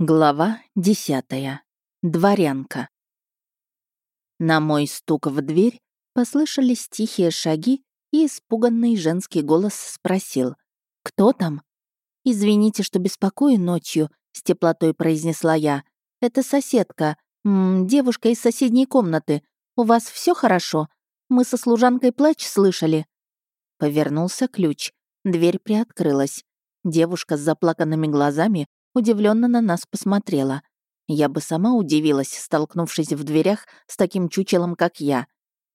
Глава десятая. Дворянка. На мой стук в дверь послышались тихие шаги, и испуганный женский голос спросил «Кто там?» «Извините, что беспокою ночью», — с теплотой произнесла я. «Это соседка, м -м, девушка из соседней комнаты. У вас все хорошо? Мы со служанкой плач слышали». Повернулся ключ. Дверь приоткрылась. Девушка с заплаканными глазами удивленно на нас посмотрела. Я бы сама удивилась, столкнувшись в дверях с таким чучелом, как я.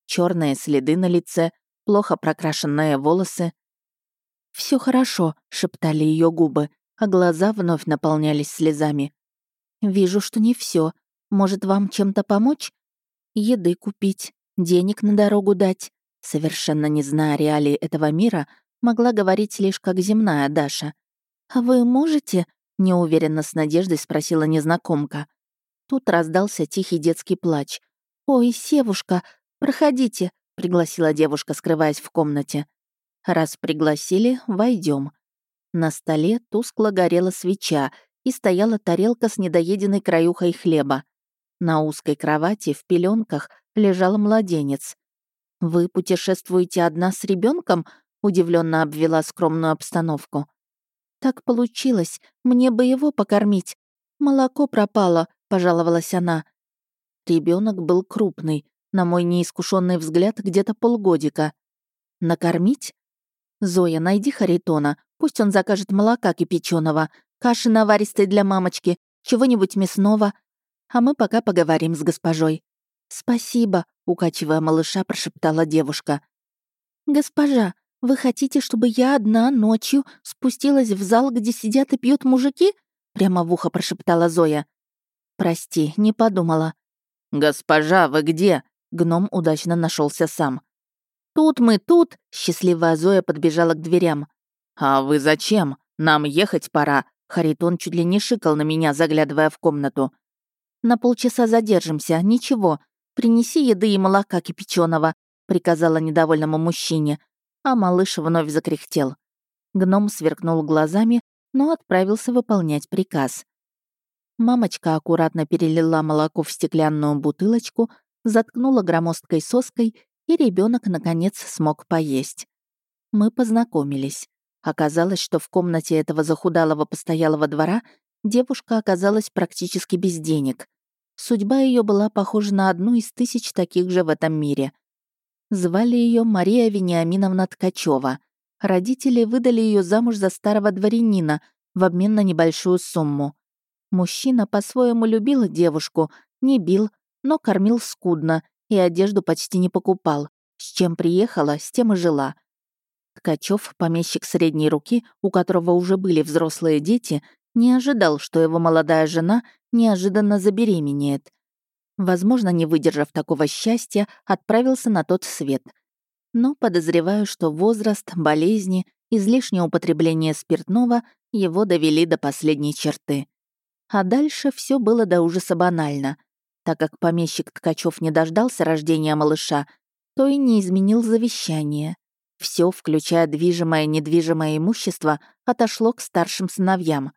Черные следы на лице, плохо прокрашенные волосы. Все хорошо», — шептали ее губы, а глаза вновь наполнялись слезами. «Вижу, что не все. Может, вам чем-то помочь? Еды купить, денег на дорогу дать?» Совершенно не зная реалий этого мира, могла говорить лишь как земная Даша. «А вы можете?» Неуверенно с надеждой спросила незнакомка. Тут раздался тихий детский плач. «Ой, Севушка, проходите», — пригласила девушка, скрываясь в комнате. «Раз пригласили, войдем. На столе тускло горела свеча и стояла тарелка с недоеденной краюхой хлеба. На узкой кровати в пеленках лежал младенец. «Вы путешествуете одна с ребенком? удивленно обвела скромную обстановку. «Так получилось, мне бы его покормить. Молоко пропало», — пожаловалась она. Ребенок был крупный, на мой неискушенный взгляд, где-то полгодика. «Накормить?» «Зоя, найди Харитона, пусть он закажет молока кипяченого, каши наваристой для мамочки, чего-нибудь мясного. А мы пока поговорим с госпожой». «Спасибо», — укачивая малыша, прошептала девушка. «Госпожа, «Вы хотите, чтобы я одна ночью спустилась в зал, где сидят и пьют мужики?» Прямо в ухо прошептала Зоя. «Прости, не подумала». «Госпожа, вы где?» Гном удачно нашелся сам. «Тут мы, тут!» Счастливая Зоя подбежала к дверям. «А вы зачем? Нам ехать пора!» Харитон чуть ли не шикал на меня, заглядывая в комнату. «На полчаса задержимся, ничего. Принеси еды и молока кипяченого», приказала недовольному мужчине, а малыш вновь закряхтел. Гном сверкнул глазами, но отправился выполнять приказ. Мамочка аккуратно перелила молоко в стеклянную бутылочку, заткнула громоздкой соской, и ребенок наконец смог поесть. Мы познакомились. Оказалось, что в комнате этого захудалого постоялого двора девушка оказалась практически без денег. Судьба ее была похожа на одну из тысяч таких же в этом мире. Звали ее Мария Вениаминовна Ткачева. Родители выдали ее замуж за старого дворянина в обмен на небольшую сумму. Мужчина по-своему любил девушку, не бил, но кормил скудно и одежду почти не покупал. С чем приехала, с тем и жила. Ткачев, помещик средней руки, у которого уже были взрослые дети, не ожидал, что его молодая жена неожиданно забеременеет возможно, не выдержав такого счастья, отправился на тот свет. Но подозреваю, что возраст, болезни, излишнее употребление спиртного его довели до последней черты. А дальше все было до ужаса банально. Так как помещик Ткачев не дождался рождения малыша, то и не изменил завещание. Все, включая движимое и недвижимое имущество, отошло к старшим сыновьям.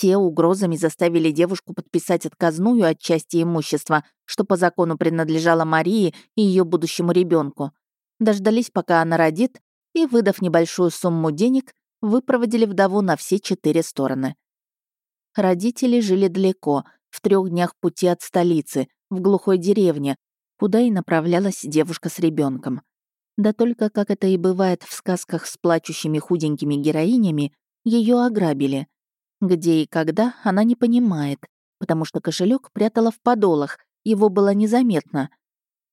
Те угрозами заставили девушку подписать отказную от части имущества, что по закону принадлежало Марии и ее будущему ребенку. Дождались, пока она родит, и, выдав небольшую сумму денег, выпроводили вдову на все четыре стороны. Родители жили далеко, в трех днях пути от столицы, в глухой деревне, куда и направлялась девушка с ребенком. Да только, как это и бывает в сказках с плачущими худенькими героинями, ее ограбили — где и когда, она не понимает, потому что кошелек прятала в подолах, его было незаметно.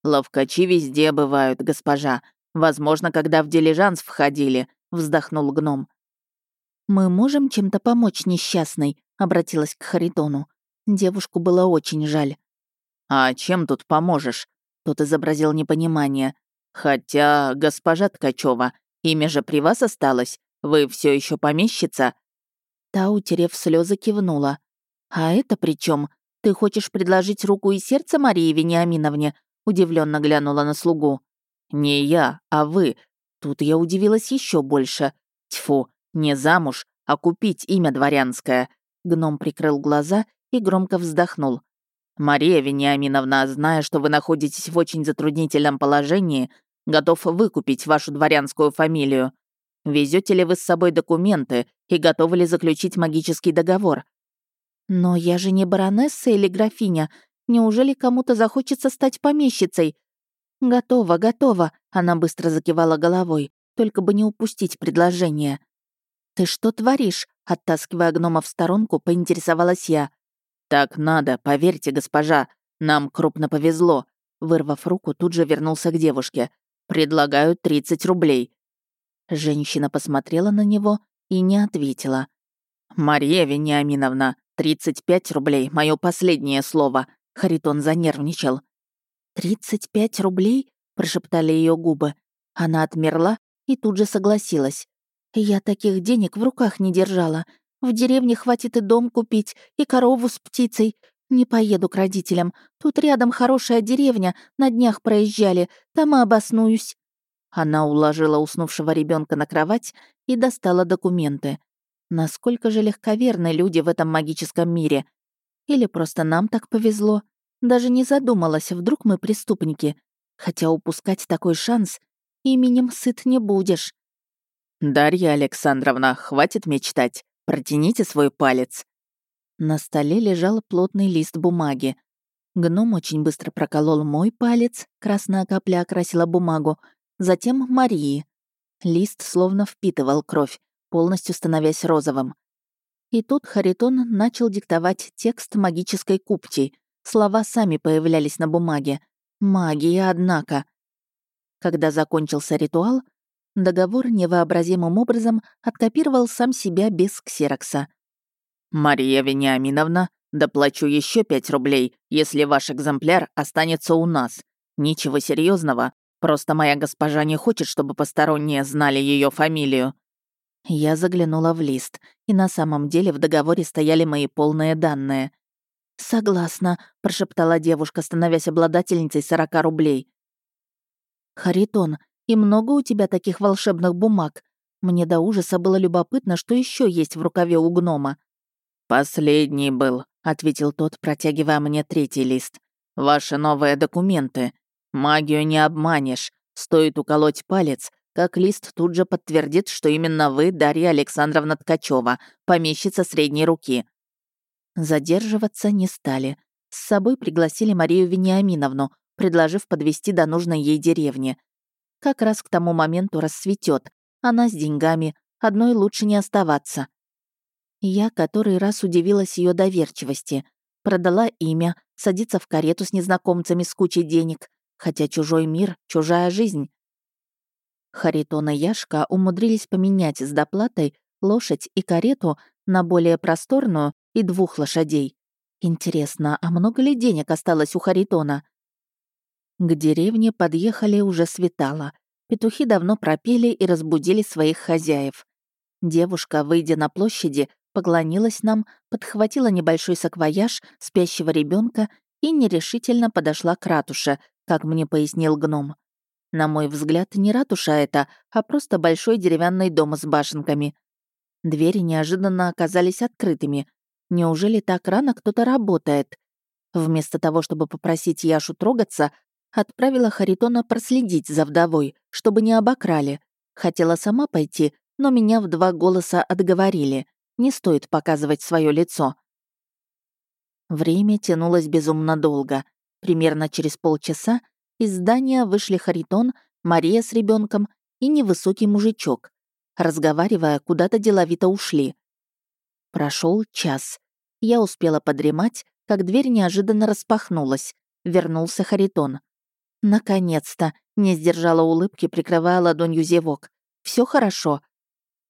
«Ловкачи везде бывают, госпожа. Возможно, когда в дилижанс входили», — вздохнул гном. «Мы можем чем-то помочь несчастной?» — обратилась к Харитону. Девушку было очень жаль. «А чем тут поможешь?» — тот изобразил непонимание. «Хотя, госпожа Ткачева, имя же при вас осталось. Вы все еще помещица?» Та, утерев слезы, кивнула. «А это при чем? Ты хочешь предложить руку и сердце Марии Вениаминовне?» удивленно глянула на слугу. «Не я, а вы». Тут я удивилась еще больше. Тьфу, не замуж, а купить имя дворянское. Гном прикрыл глаза и громко вздохнул. «Мария Вениаминовна, зная, что вы находитесь в очень затруднительном положении, готов выкупить вашу дворянскую фамилию. Везете ли вы с собой документы и готовы ли заключить магический договор?» «Но я же не баронесса или графиня. Неужели кому-то захочется стать помещицей?» «Готово, готово», — она быстро закивала головой, только бы не упустить предложение. «Ты что творишь?» — оттаскивая гнома в сторонку, поинтересовалась я. «Так надо, поверьте, госпожа. Нам крупно повезло». Вырвав руку, тут же вернулся к девушке. «Предлагаю 30 рублей». Женщина посмотрела на него и не ответила. «Мария Вениаминовна, 35 рублей, мое последнее слово». Харитон занервничал. «Тридцать пять рублей?» — прошептали ее губы. Она отмерла и тут же согласилась. «Я таких денег в руках не держала. В деревне хватит и дом купить, и корову с птицей. Не поеду к родителям. Тут рядом хорошая деревня, на днях проезжали. Там и обоснуюсь». Она уложила уснувшего ребенка на кровать и достала документы. Насколько же легковерны люди в этом магическом мире. Или просто нам так повезло. Даже не задумалась, вдруг мы преступники. Хотя упускать такой шанс именем сыт не будешь. «Дарья Александровна, хватит мечтать. Протяните свой палец». На столе лежал плотный лист бумаги. Гном очень быстро проколол мой палец, красная капля окрасила бумагу, затем Марии. Лист словно впитывал кровь, полностью становясь розовым. И тут Харитон начал диктовать текст магической купти. Слова сами появлялись на бумаге. Магия, однако. Когда закончился ритуал, Договор невообразимым образом откопировал сам себя без ксерокса. «Мария Вениаминовна, доплачу еще пять рублей, если ваш экземпляр останется у нас. Ничего серьезного, просто моя госпожа не хочет, чтобы посторонние знали ее фамилию». Я заглянула в лист, и на самом деле в договоре стояли мои полные данные. «Согласна», — прошептала девушка, становясь обладательницей 40 рублей. «Харитон, и много у тебя таких волшебных бумаг? Мне до ужаса было любопытно, что еще есть в рукаве у гнома». «Последний был», — ответил тот, протягивая мне третий лист. «Ваши новые документы. Магию не обманешь. Стоит уколоть палец, как лист тут же подтвердит, что именно вы, Дарья Александровна Ткачева, помещица средней руки». Задерживаться не стали. С собой пригласили Марию Вениаминовну, предложив подвести до нужной ей деревни. Как раз к тому моменту рассветет. Она с деньгами, одной лучше не оставаться. Я который раз удивилась ее доверчивости. Продала имя, садиться в карету с незнакомцами с кучей денег, хотя чужой мир, чужая жизнь. Харитон и Яшка умудрились поменять с доплатой лошадь и карету на более просторную и двух лошадей. Интересно, а много ли денег осталось у Харитона? К деревне подъехали уже светало. Петухи давно пропели и разбудили своих хозяев. Девушка, выйдя на площади, поклонилась нам, подхватила небольшой саквояж спящего ребенка и нерешительно подошла к ратуше, как мне пояснил гном. На мой взгляд, не ратуша это, а просто большой деревянный дом с башенками. Двери неожиданно оказались открытыми. Неужели так рано кто-то работает? Вместо того, чтобы попросить Яшу трогаться, Отправила Харитона проследить за вдовой, чтобы не обокрали. Хотела сама пойти, но меня в два голоса отговорили. Не стоит показывать свое лицо. Время тянулось безумно долго. Примерно через полчаса из здания вышли Харитон, Мария с ребенком и невысокий мужичок. Разговаривая, куда-то деловито ушли. Прошел час. Я успела подремать, как дверь неожиданно распахнулась. Вернулся Харитон. Наконец-то! Не сдержала улыбки, прикрывая ладонью зевок. Все хорошо.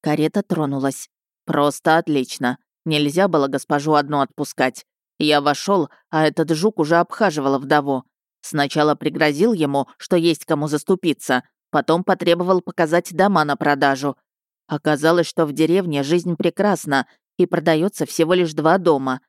Карета тронулась. Просто отлично. Нельзя было госпожу одну отпускать. Я вошел, а этот жук уже обхаживал вдову. Сначала пригрозил ему, что есть кому заступиться, потом потребовал показать дома на продажу. Оказалось, что в деревне жизнь прекрасна, и продается всего лишь два дома.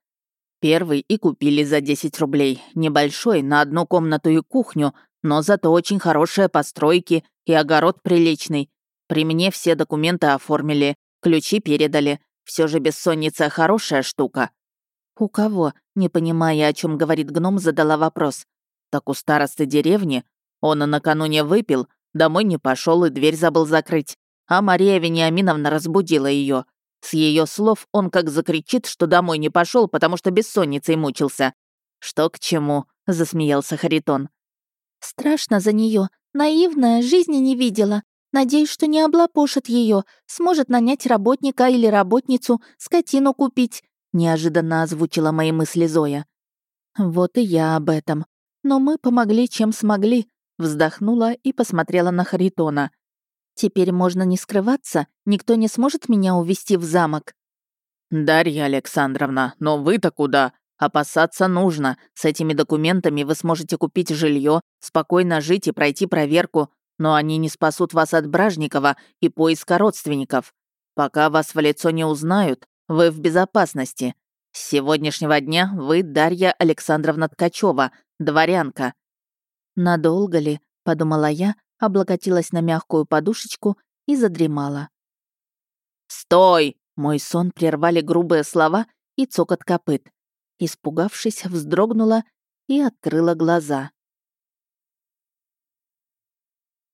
Первый и купили за 10 рублей, небольшой, на одну комнату и кухню, но зато очень хорошие постройки и огород приличный. При мне все документы оформили, ключи передали. Все же бессонница хорошая штука. «У кого?» — не понимая, о чем говорит гном, задала вопрос. «Так у старосты деревни. Он накануне выпил, домой не пошел и дверь забыл закрыть. А Мария Вениаминовна разбудила ее. С ее слов он как закричит, что домой не пошел, потому что бессонницей мучился. «Что к чему?» — засмеялся Харитон. «Страшно за нее. Наивная, жизни не видела. Надеюсь, что не облапошит ее, сможет нанять работника или работницу, скотину купить», — неожиданно озвучила мои мысли Зоя. «Вот и я об этом. Но мы помогли, чем смогли», — вздохнула и посмотрела на Харитона. «Теперь можно не скрываться, никто не сможет меня увести в замок». «Дарья Александровна, но вы-то куда? Опасаться нужно. С этими документами вы сможете купить жилье, спокойно жить и пройти проверку, но они не спасут вас от Бражникова и поиска родственников. Пока вас в лицо не узнают, вы в безопасности. С сегодняшнего дня вы Дарья Александровна Ткачева, дворянка». «Надолго ли?» — подумала я, облокотилась на мягкую подушечку и задремала. «Стой!» — мой сон прервали грубые слова и цокот копыт. Испугавшись, вздрогнула и открыла глаза.